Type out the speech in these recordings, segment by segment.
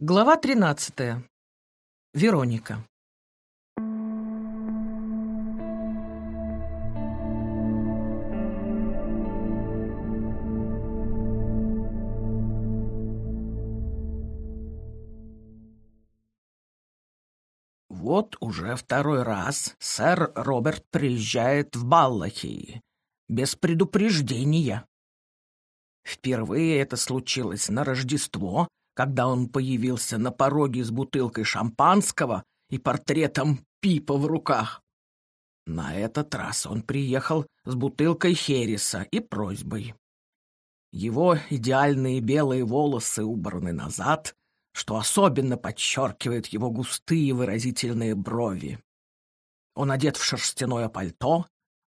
Глава 13. Вероника. Вот уже второй раз сэр Роберт приезжает в Баллахи без предупреждения. Впервые это случилось на Рождество, когда он появился на пороге с бутылкой шампанского и портретом Пипа в руках. На этот раз он приехал с бутылкой Хереса и просьбой. Его идеальные белые волосы убраны назад, что особенно подчеркивает его густые выразительные брови. Он одет в шерстяное пальто,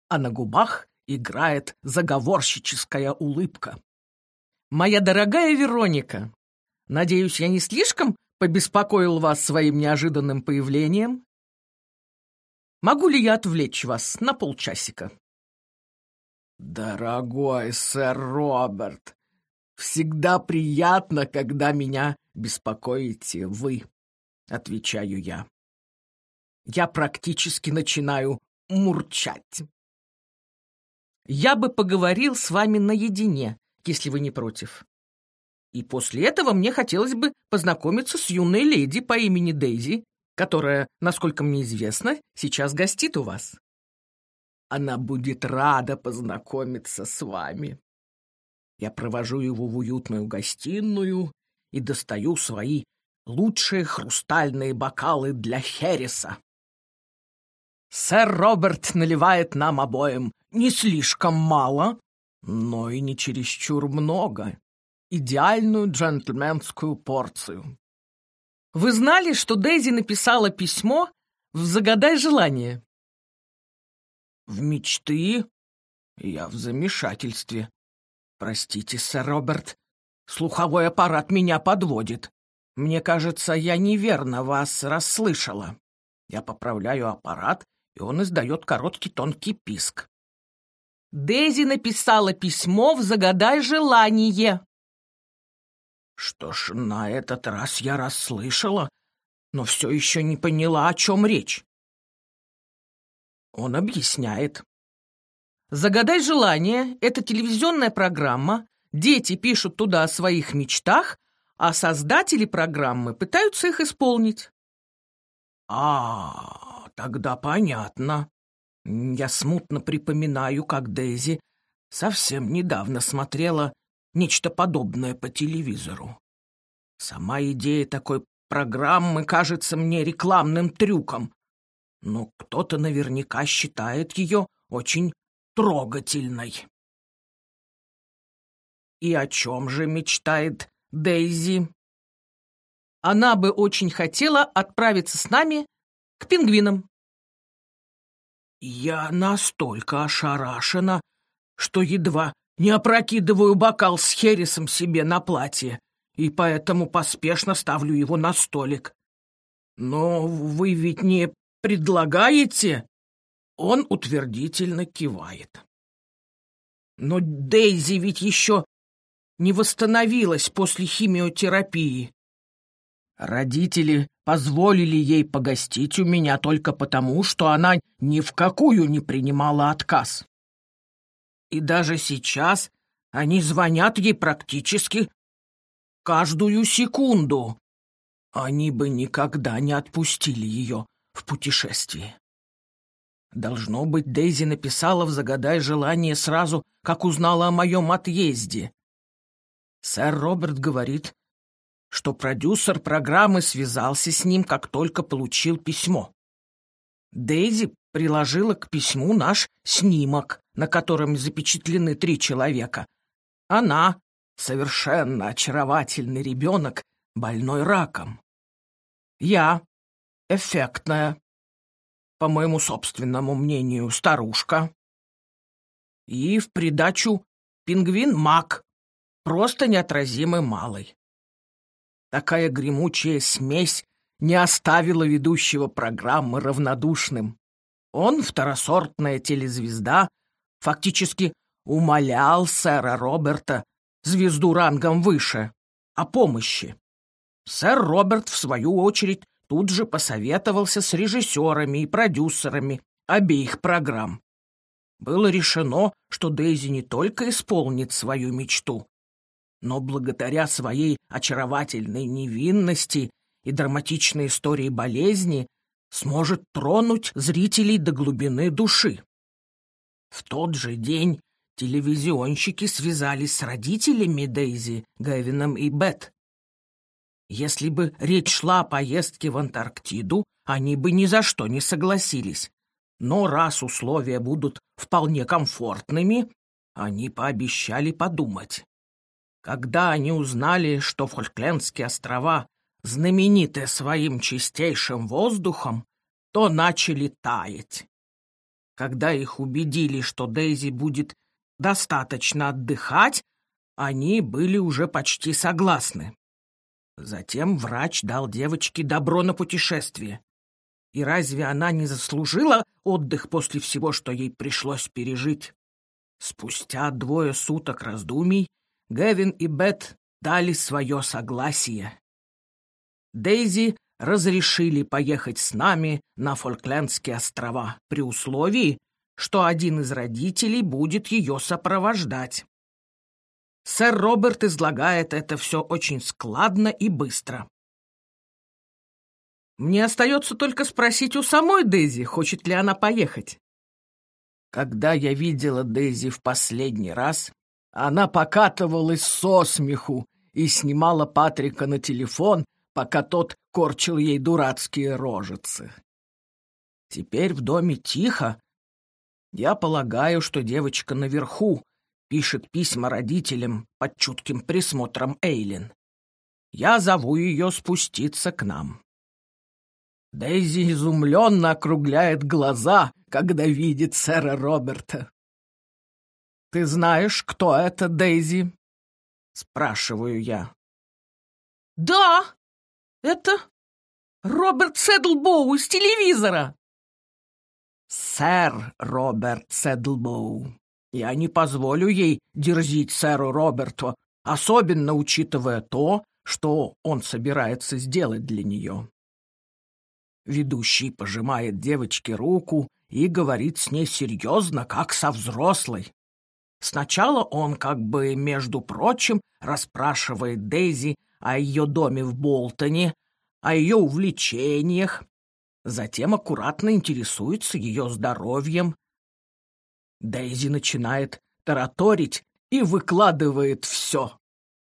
а на губах играет заговорщическая улыбка. «Моя дорогая Вероника, Надеюсь, я не слишком побеспокоил вас своим неожиданным появлением? Могу ли я отвлечь вас на полчасика? Дорогой сэр Роберт, всегда приятно, когда меня беспокоите вы, отвечаю я. Я практически начинаю мурчать. Я бы поговорил с вами наедине, если вы не против. И после этого мне хотелось бы познакомиться с юной леди по имени Дейзи, которая, насколько мне известно, сейчас гостит у вас. Она будет рада познакомиться с вами. Я провожу его в уютную гостиную и достаю свои лучшие хрустальные бокалы для Хереса. Сэр Роберт наливает нам обоим не слишком мало, но и не чересчур много идеальную джентльменскую порцию. Вы знали, что Дейзи написала письмо в «Загадай желание»? В мечты? Я в замешательстве. Простите, сэр Роберт, слуховой аппарат меня подводит. Мне кажется, я неверно вас расслышала. Я поправляю аппарат, и он издает короткий тонкий писк. Дейзи написала письмо в «Загадай желание». Что ж, на этот раз я расслышала, но все еще не поняла, о чем речь. Он объясняет. «Загадай желание» — это телевизионная программа, дети пишут туда о своих мечтах, а создатели программы пытаются их исполнить. А, тогда понятно. Я смутно припоминаю, как Дейзи совсем недавно смотрела нечто подобное по телевизору. Сама идея такой программы кажется мне рекламным трюком, но кто-то наверняка считает ее очень трогательной. И о чем же мечтает Дейзи? Она бы очень хотела отправиться с нами к пингвинам. Я настолько ошарашена, что едва не опрокидываю бокал с хересом себе на платье, и поэтому поспешно ставлю его на столик. Но вы ведь не предлагаете? Он утвердительно кивает. Но Дейзи ведь еще не восстановилась после химиотерапии. Родители позволили ей погостить у меня только потому, что она ни в какую не принимала отказ. И даже сейчас они звонят ей практически каждую секунду. Они бы никогда не отпустили ее в путешествии. Должно быть, Дейзи написала в «Загадай желание» сразу, как узнала о моем отъезде. Сэр Роберт говорит, что продюсер программы связался с ним, как только получил письмо. Дейзи приложила к письму наш снимок, на котором запечатлены три человека. Она — совершенно очаровательный ребенок, больной раком. Я — эффектная, по моему собственному мнению, старушка. И в придачу пингвин-маг, просто неотразимый малый. Такая гремучая смесь не оставила ведущего программы равнодушным. Он, второсортная телезвезда, фактически умолял сэра Роберта, звезду рангом выше, о помощи. Сэр Роберт, в свою очередь, тут же посоветовался с режиссерами и продюсерами обеих программ. Было решено, что Дейзи не только исполнит свою мечту, но благодаря своей очаровательной невинности и драматичной истории болезни сможет тронуть зрителей до глубины души. В тот же день телевизионщики связались с родителями Дейзи, Гэвином и Бет. Если бы речь шла о поездке в Антарктиду, они бы ни за что не согласились. Но раз условия будут вполне комфортными, они пообещали подумать. Когда они узнали, что Фольклендские острова знамениты своим чистейшим воздухом, то начали таять. Когда их убедили, что Дейзи будет достаточно отдыхать, они были уже почти согласны. Затем врач дал девочке добро на путешествие. И разве она не заслужила отдых после всего, что ей пришлось пережить? Спустя двое суток раздумий Гевин и Бет дали свое согласие. Дейзи разрешили поехать с нами на Фолклендские острова при условии, что один из родителей будет ее сопровождать. Сэр Роберт излагает это все очень складно и быстро. Мне остается только спросить у самой Дейзи, хочет ли она поехать. Когда я видела Дейзи в последний раз, она покатывалась со смеху и снимала Патрика на телефон, пока тот корчил ей дурацкие рожицы. Теперь в доме тихо. Я полагаю, что девочка наверху пишет письма родителям под чутким присмотром Эйлин. Я зову ее спуститься к нам. Дейзи изумленно округляет глаза, когда видит сэра Роберта. «Ты знаешь, кто это, Дейзи?» — спрашиваю я. «Да, это Роберт Седлбоу из телевизора!» «Сэр Роберт Седлбоу. Я не позволю ей дерзить сэру Роберту, особенно учитывая то, что он собирается сделать для нее». Ведущий пожимает девочке руку и говорит с ней серьезно, как со взрослой. Сначала он, как бы, между прочим, расспрашивает Дейзи о ее доме в Болтоне, о ее увлечениях, затем аккуратно интересуется ее здоровьем. Дейзи начинает тараторить и выкладывает все.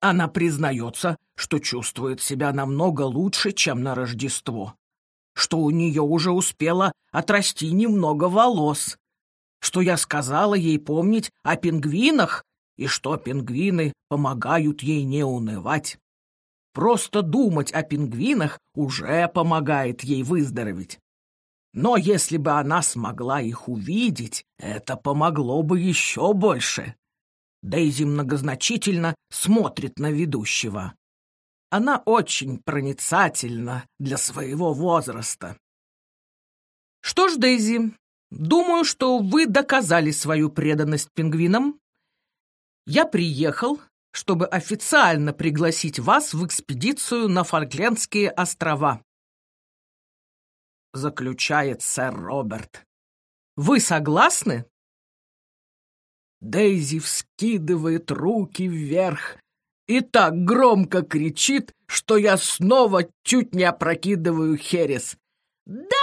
Она признается, что чувствует себя намного лучше, чем на Рождество, что у нее уже успело отрасти немного волос, что я сказала ей помнить о пингвинах и что пингвины помогают ей не унывать. Просто думать о пингвинах уже помогает ей выздороветь. Но если бы она смогла их увидеть, это помогло бы еще больше. Дейзи многозначительно смотрит на ведущего. Она очень проницательна для своего возраста. Что ж, Дейзи, думаю, что вы доказали свою преданность пингвинам. Я приехал, чтобы официально пригласить вас в экспедицию на Фольклендские острова. Заключает сэр Роберт. Вы согласны? Дейзи вскидывает руки вверх и так громко кричит, что я снова чуть не опрокидываю херес. «Да!»